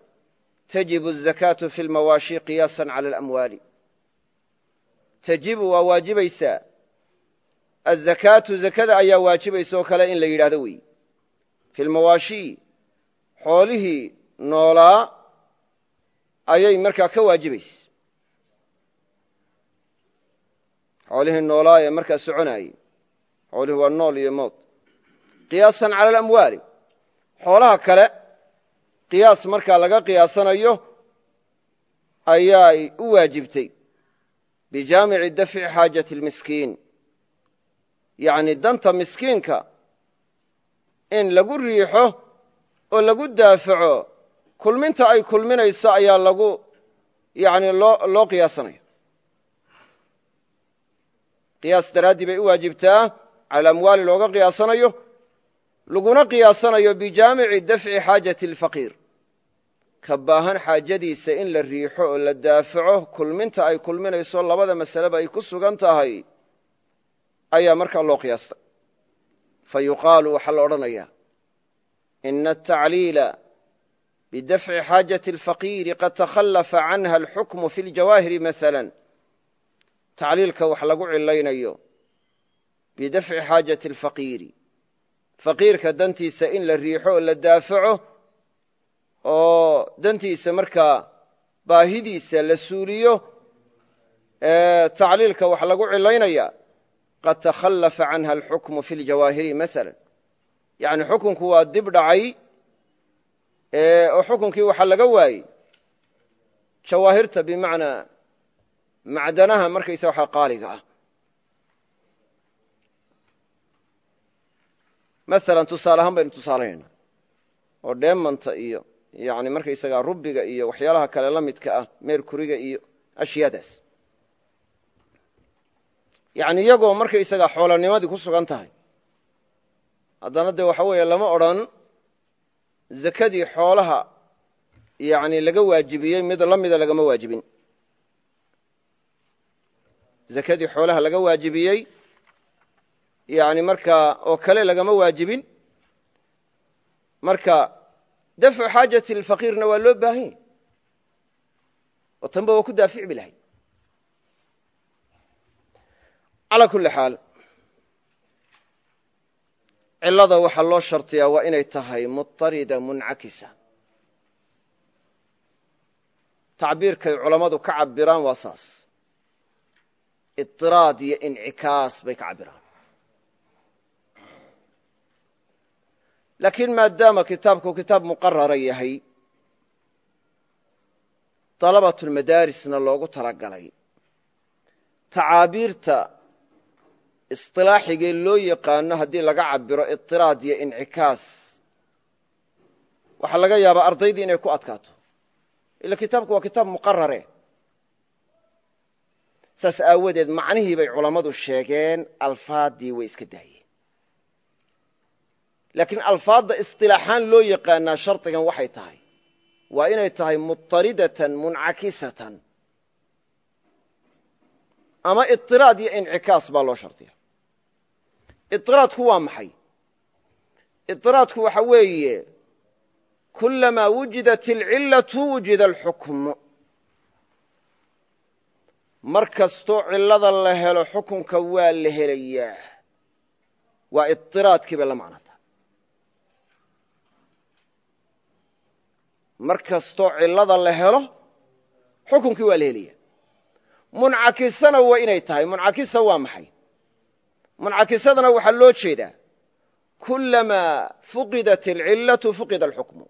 tajibu azakaatu fi lmawaashi qiyaasan cala alamwaali tajibu waa waajibaysaa azakaatu zakada ayaa waajibaysa oo kale in la yidhahdo weeye fi lmawaashi xoolihii noolaa ayay markaa ka waajibaysa xoolihii noolaa ee markaa soconaayey xoolihii waa nool iyo mood qiyaasan cala alamwaali. Xoolaha kale qiyaas markaa laga qiyaasanayo ayaay u waajibtay. Bijaamici dafci xaajati اlmiskiin yacni danta miskiinka in lagu riixo oo lagu daafaco kulminta ay kulminayso ayaa lagu yani loo qiyaasanaya qiyaas daraaddii bay u waajibtaa cala amwaali looga qiyaasanayo laguna qiyaasanayo bijaamici dafci xaajati alfaqiir. Ka baahan xaajadiisa in la riixo oo la daafaco kulminta ay kulminayso labada masaleba ay ku sugan tahay ayaa markaa loo qiyaastay fa yuqaalu waxaa la odhanayaa ina atacliila bidafci xaajati alfaqiiri qad takhallafa canha alxukmu fi ljawaahiri maala tacliilka wax lagu cilaynayo bidafci xaajati alfaqiiri. Faqiirka dantiisa in la riixo oo la daafaco oo dantiisa markaa baahidiisa la suuliyo tacliilka wax lagu cilaynaya qad takhallafa canha alxukmu fi ljawaahiri masala yani xukunku waa dib dhacay oo xukunkii waxa laga waayey jawaahirta bimacnaa macdanaha markaysa waxa qaaliga ah. Masalan tusaale ahaan baynu tusaalaynayna oo dheemanta iyo yani markaysagaa rubiga iyo waxyaalaha kale la midka ah meerkuriga iyo ashyaadaas yani iyagoo markaysagaa xoolanimadii ku sugan tahay. Haddana dee waxa weeye lama odrhan zakadii xoolaha yani laga waajibiyey mid la mida lagama waajibin zakadii xoolaha laga waajibiyey yani markaa oo kale lagama waajibin marka dafcu xaajati lfaqiirna waa loo baahanya oo tanba waa ku daafici bilahay calaa kulli xaal cilada waxaa loo shardiyaa waa inay tahay muطarida muncakisa tacbiirkay culammadu ka cabiraan waa saas iطiraad iyo incikaas bay ka cabiraan. Laakiin maadaama kitaabku kitaab muqarara yahay dalabatulmadaarisna loogu talagalay. Tacaabiirta isilaaxigee loo yaqaano haddii laga cabiro iطiraad iyo incikaas waxaa laga yaabaa ardaydii inay ku adkaato. Ila kitaabku waa kitaab muqarare saas aawadeed macnihii bay culammadu sheegeen alfaadii way iska daayeen. Laakiin alfaadda isilaaxaan loo yaqaanaa shardigan waxay tahay waa inay tahay mutaridatan muncakisatan ama iiraad iyo incikaas baa loo shardiya iraadku waa maxay? Iraadku waxa weeye kulamaa wujidat alcilaةu wujida alxukm mar kastoo cilada la helo xukunka waa la helayaa. Waa iطiraadkii bay la macnata mar kastoo cilada la helo xukunkii waa la helaya muncakisana waa inay tahay. Muncakisa waa maxay? Muncakisadana waxaa loo jeedaa. Kulamaa fuqidat alcilaةu fuqida alxukmu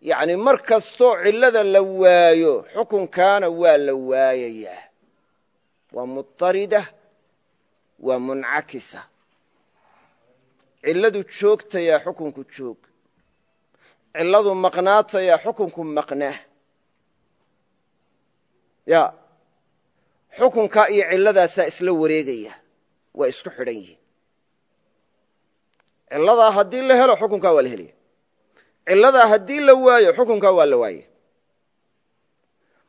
yani mar kastoo cilada la waayo xukunkaana waa la waayayaa. Waa muطarida waa muncakisa. Ciladu joogtayaa xukunku joog. Ciladu maqnaatayaa xukunku maqnaa ya xukunkaa iyo ciladaasaa isla wareegaya. Waa isku xidhan yihiin. Ciladaa haddii la helo xukunkaa waa la helaya ciladaa haddii la waayo xukunkaa waa la waaya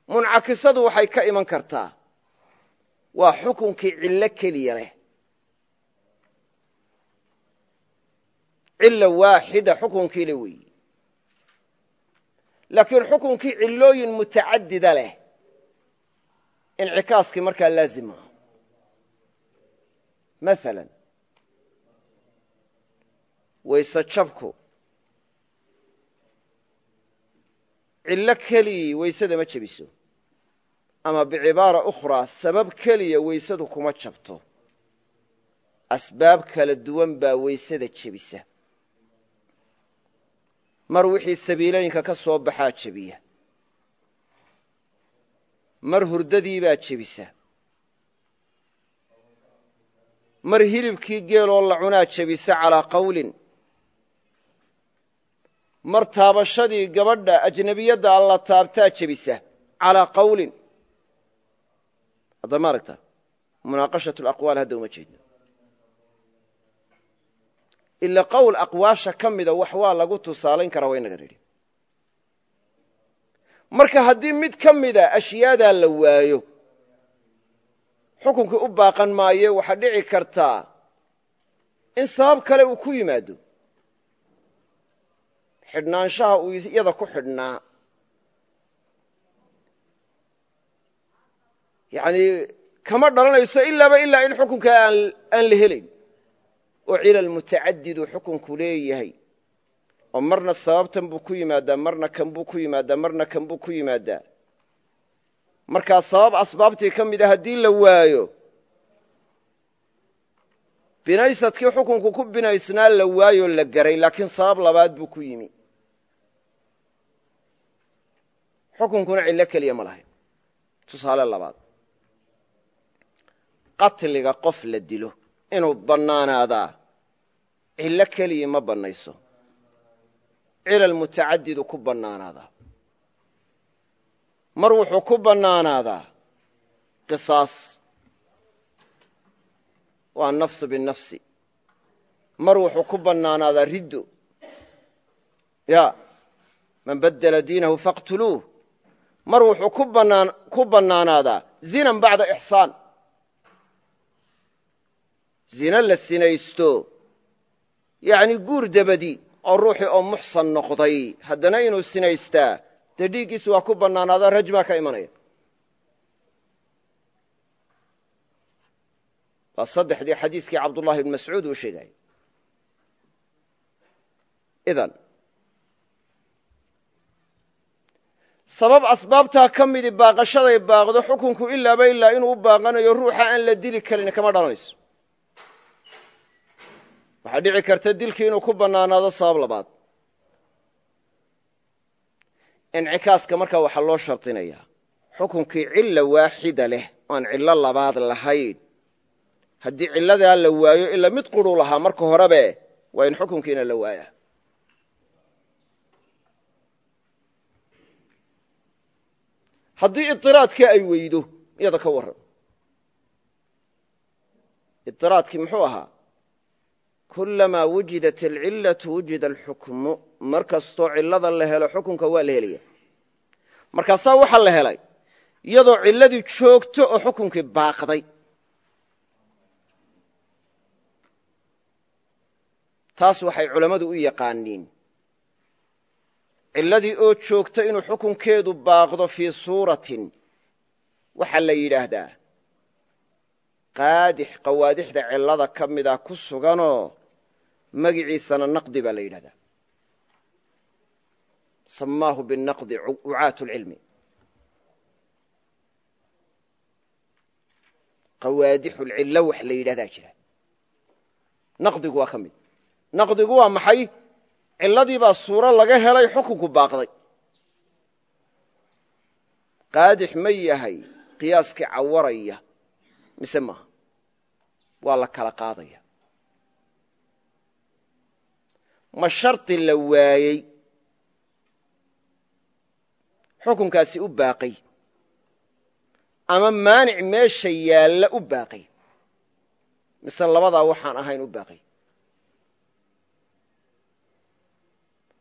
muncakisadu waxay ka iman kartaa waa xukunkii cillo keliya leh. Cilo waaxida xukunkii le weeyi laakiin xukunkii cilooyin mutacadida leh incikaaskii markaa laazim maaha. Maala wayse cillo keliyii waysada ma jebiso. Ama bicibaara ukhraa sabab keliya waysadu kuma jabto. Asbaab kala duwan baa waysada jebisa. Mar wixii sabiilooyinka ka soo baxaa jebiya. Mar hurdadii baa jebisa. Mar hilibkii geeloo la cunaa jebisa calaa qawlin mar taabashadii gabadha ajnebiyadda alla taabtaa jebisa calaa qawlin. Hadda ma aragta munaaqashat alaqwaal hadda uma jeedno. Ila qowl aqwaasha ka mida wax waa lagu tusaalayn karaa waa inaga nidhi marka haddii mid ka mida ashyaadaa la waayo xukunkii u baaqan maayo waxaa dhici kartaa in sabab kale uu ku yimaado xidhnaanshaha uu iyada ku xidhnaa. Yacnii kama dhalanayso ilaaba ilaa in xukunkaa aan la helayn oo cilal mutacadidu xukunku leeyahay. Oo marna sababtan buu ku yimaadaa marna kan buu ku yimaadaa marna kan buu ku yimaadaa. Markaa sabab asbaabtii ka mid a haddii la waayo binaysadkii xukunku ku binaysnaa la waayoo la garay laakiin sabab labaad buu ku yimi xukunkuna cillo keliya ma lahayn. Tusaale labaad. Qatliga qof la dilo inuu bannaanaadaa cillo keliya ma bannayso. Cilal mutacadidu ku bannaanaadaa mar wuxuu ku bannaanaadaa qisaas. Waa nafsu binafsi mar wuxuu ku bannaanaadaa riddo ya man baddela diinahu faqtuluuh mar wuxuu ku bannaanaadaa zinan bacda ixsaan. Zina la sinaysto yacni guur dabadi oo ruuxii oo muxsan noqday. Haddana inuu sinaystaa dee dhiiggiisu waa ku bannaanaada raj baa ka imanaya. Waa saddexdii xadiiskii cabdullahi ibn mascuud uu sheegayay idan sabab asbaabtaa ka midi baaqashaday baaqdo xukunku ilaaba ilaa inuu u baaqanayo ruuxa aan la dili karin kama dhalanayso. Waxaa dhici karta dilkii inuu ku bannaanaado sabab labaad. Incikaaska markaa waxaa loo shardinayaa xukunkii cilla waaxida leh oan cillo labaad lahayn. Haddii cilladaa la waayo ila mid quruu lahaa marka horebe waa in xukunkiina la waaya haddii idiraadkii ay weydo iyada ka warran. Idiraadkii muxuu ahaa? Kulamaa wujidat alcillatu wujida alxukmu mar kastoo cillada la helo xukunka waa la helaya markaasaa waxaa la helay iyadoo cilladii joogto oo xukunkii baaqday. Taas waxay culammadu u yaqaaniin cilladii oo joogto inuu xukunkeedu baaqdo fii suuratin waxaa la yidhaahdaa qaadix qawaadixda cillada ka mida ku suganoo magiciisana naqdi baa la yidhahdaa samaahu binaqdi ucaat lcilmi qawaadixu lcillo wax la yidhahdaa jira. Naqdigu waa ka mid. Naqdigu waa maxay cilladii baa suuro laga helay xukunku baaqday. Qaadix ma yahay qiyaaskii cawaraya mise maaha waa la kala qaadaya. Ma shardi la waayey xukunkaasi u baaqay. Ama maanic meesha yaalla u baaqay. Mise labadaa waxaan ahayn u baaqay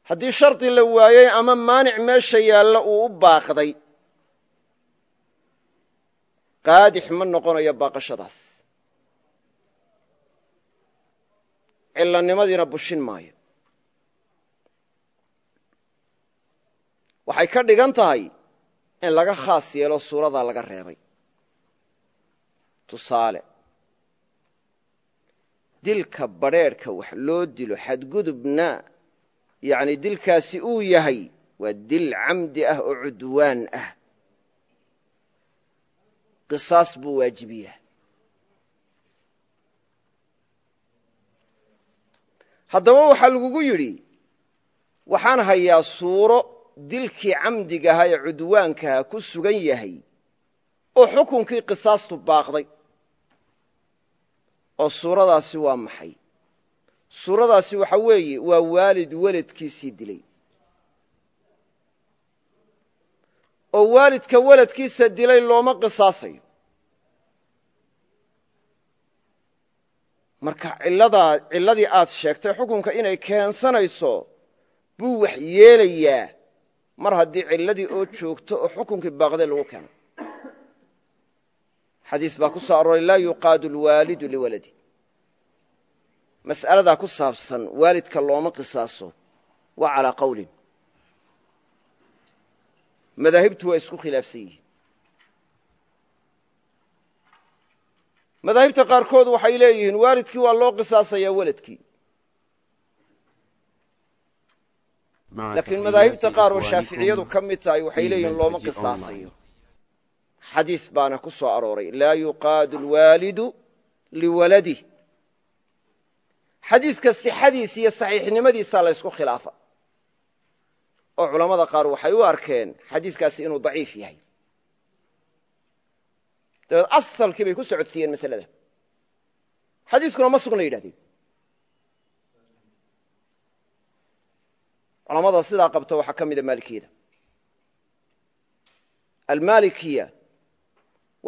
haddii shardi la waayey ama maanic meesha yaalla uu u baaqday qaadix ma noqonayo baaqashadaas. Cillanimadiina bushin maayo. Waxay ka dhigan tahay in laga khaas yeelo suuradaa laga reebay. Tusaale dilka badrheedhka wax loo dilo xadgudubna yacni dilkaasi uu yahay waa dil camdi ah oo cudwaan ah. Qisaas buu waajibiyaa haddaba waxaa lagugu yidhi waxaan hayaa suuro dilkii camdiga ahaa ee cudwaankaha ku sugan yahay oo xukunkii qisaastu baaqday oo suuradaasi waa maxay suuradaasi waxa weeye waa waalid weladkiisii dilay. oo waalidka weladkiisa dilay looma qisaasayo. marka cilladaa cilladii aad sheegtay xukunka inay keensanayso buu wax yeelayaa. mar haddii cilladii oo joogto oo xukunkii baaqday lagu keeno. xadiis baa ku soo arooray laa yuqaadu alwaalidu liwaladi mas'aladaa ku saabsan waalidka looma qisaaso waa calaa qawlin. Madaahibtu waa isku khilaafsan yihiin. Madaahibta qaarkood waxay leeyihiin waalidkii waa loo qisaasayaa weladkii. Laakiin madaahibta qaar oo shaaficiyadu ka mid tahay waxay leeyihiin looma qisaasayo. Xadiis baana ku soo arooray. Laa yuqaadu lwaalidu liwaladih xadiiska sixadiisa iyo saxiixnimadiisaa la ysku khilaafa. oo culammada qaar waxay u arkeen xadiiskaasi inuu daciif yahay. Dabeed asalkii bay ku socodsiiyeen masalada. Xadiiskuna ma sugna yidhahdeen. Culamada sidaa qabta waxaa ka mida maalikiyada almalikiya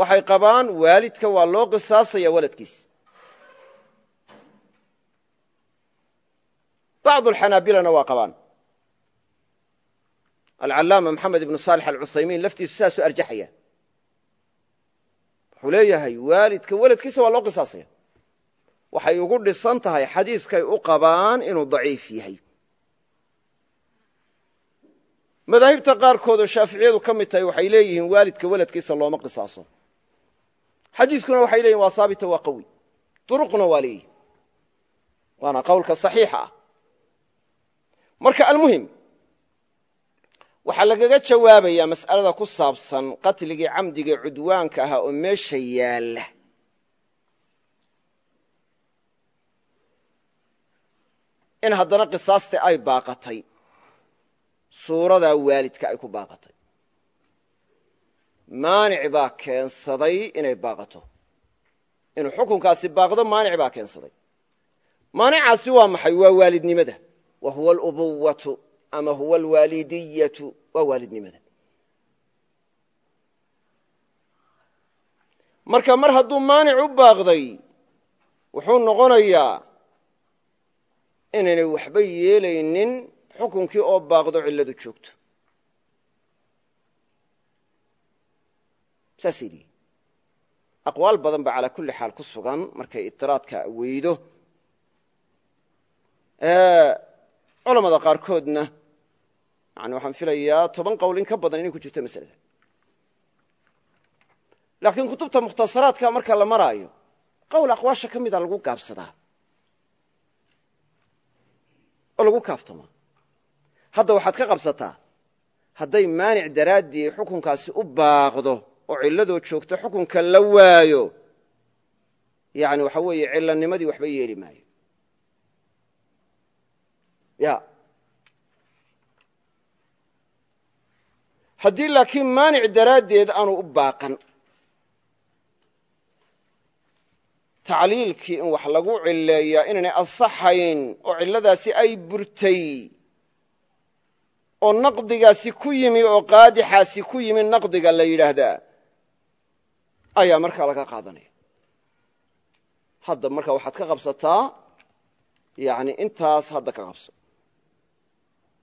waxay qabaan waalidka waa loo qisaasaya waladkiis bacdu alxanaabilana waa qabaan alcallaama maxamed ibnu saalix alcuthaymiin laftiisu saasuu arjaxaya wuxuu leeyahay waalidka waladkiisa waa loo qisaasaya waxay ugu dhisan tahay xadiiskay u qabaan inuu daciif yahay madaahibta qaarkood oo shaaficiyadu ka mid tahay waxay leeyihiin waalidka waladkiisa looma qisaaso xadiiskuna waxay leeyihiin waa saabita waa qawi duruqna waa leeyihi waana qowlka marka almuhim waxaa lagaga jawaabayaa mas'alada ku saabsan qatligii camdiga cudwaanka ahaa oo meesha yaalla. In haddana qisaastii ay baaqatay suuradaa waalidka ay ku baaqatay. Maanic baa keensaday inay baaqato. Inuu xukunkaasi baaqdo maanic baa keensaday. Maanicaasi waa maxay? Waa waalidnimada wa huwa alubuwatu ama huwa alwaalidiyatu waa waalidnimada marka mar hadduu maanic u baaqday wuxuu noqonayaa inaynay waxba yeelaynin xukunkii oo baaqdo cilladu joogto saasay lihi aqwaal badan ba calaa kulli xaal ku sugan markay itiraadka weydo culamada qaarkoodna yani waxaan filayaa toban qowl in ka badan inay ku jirto masalada. Laakiin kutubta mukhtasaraadka marka la maraayo qowl aqwaasha ka mida lagu gaabsadaa. Oo lagu kaaftoma hadda waxaad ka qabsataa hadday maanic daraaddii xukunkaasi u baaqdo oo cilladoo joogto xukunka la waayo yani waxa weeye cilanimadii waxba yeeli maayo ya. Haddii laakiin maanic daraaddeed aanu u baaqan tacliilkii in wax lagu cileeyaa inaynay ansaxayn oo cilladaasi ay burtay oo naqdigaasi ku yimi oo qaadixaasi ku yimi naqdiga la yidhaahdaa ayaa markaa laga qaadanaya. Hadda marka waxaad ka qabsataa yani intaas hadda ka qabso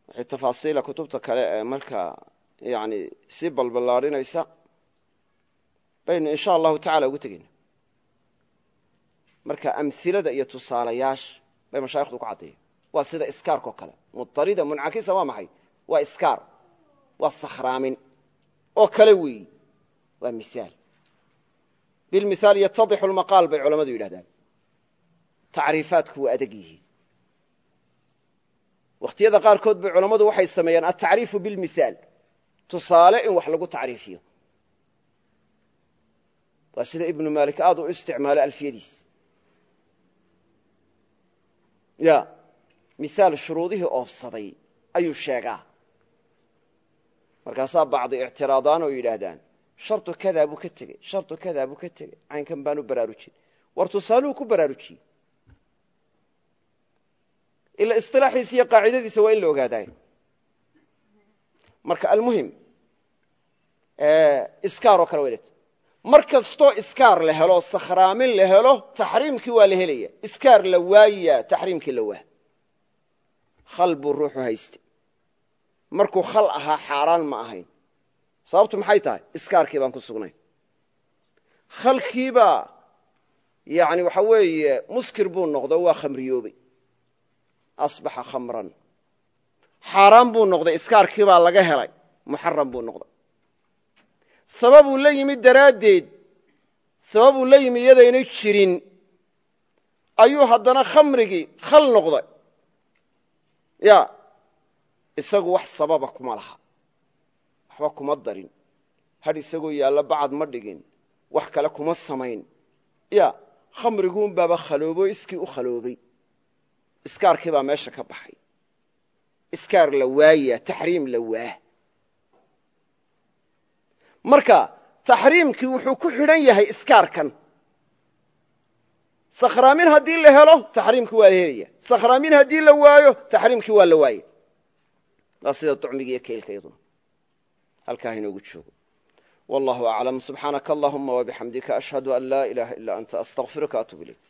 waxay tafaasiila kutubta kale ee markaa yani sii balballaadhinaysa baynu in allahu tacala ugu tegeyna marka amhilada iyo tusaalayaasha bay mashaayikhdu ku caddeeya waa sida iskaarkao kale. Mutarida muncakisa waa maxay? Waa iskaar. Waa sakhraamin. Oo kale weeyi waa misaal. Bilmihaal yatadixu lmaqaal bay culammadu yidhahdaan. Tacriifaadku waa adag yihiin wakhtiyada qaarkood bay culammadu waxay sameeyaan altacriifu bilmihaal tusaale in wax lagu tacriifiyo. Waa sida ibnu malik aad u isticmaalo alfiyadiis. Ya misaal shuruudihii oofsaday ayuu sheegaa. Markaasaa bacdi ictiraadaan oo yidhaahdaan shartu kadaa buu ka tegey shartu kadaa buu ka tegey caynkan baanu baraarujin war tusaaluhu ku baraarujiyey ila isilaaxiisa iyo qaacidadiisa waa in la ogaaday marka almuhim iskaar oo kale mar kastoo iskaar la helo sakhraamin la helo taxriimkii waa la helaya. Iskaar la waaya taxriimkii la waa khal buu ruuxu hayste markuu khal ahaa xaaraan ma ahayn. Sababtu maxay tahay? Iskaarkii baan ku sugnayn khalkiibaa yani waxa weeye muskir buu noqdo waa khamriyoobey asbaxa khamran. Xaaraan buu noqday iskaarkii baa laga helay muxaram buu noqday. Sababuu la yimid daraaddeed sababuu la yimi iyadaynay jirin. Ayuu haddana khamrigii khal noqday. Ya isagu wax sababa kuma laha. Waxba kuma darin. Hadh isagoo yaallo bacad ma dhigin. Wax kale kuma samayn. Ya khamriguun baaba khaloobo iskii u khaloobay iskaarkii baa meesha ka baxay. Iskaar la waaya taxriim la waah. Marka taxriimkii wuxuu ku xidhan yahay iskaarkan. Sakhraamin haddii la helo taxriimkii waa la helaya sakhraamin haddii la waayo taxriimkii waa la waaya waa sida ducmiga iyo kaylka iyaduna. Halkaa inoogu joogo. Wallahu aclam subxaanaka allahuma wabixamdika ashhadu an laa ilaha ila anta astaqfiruka atub ilayk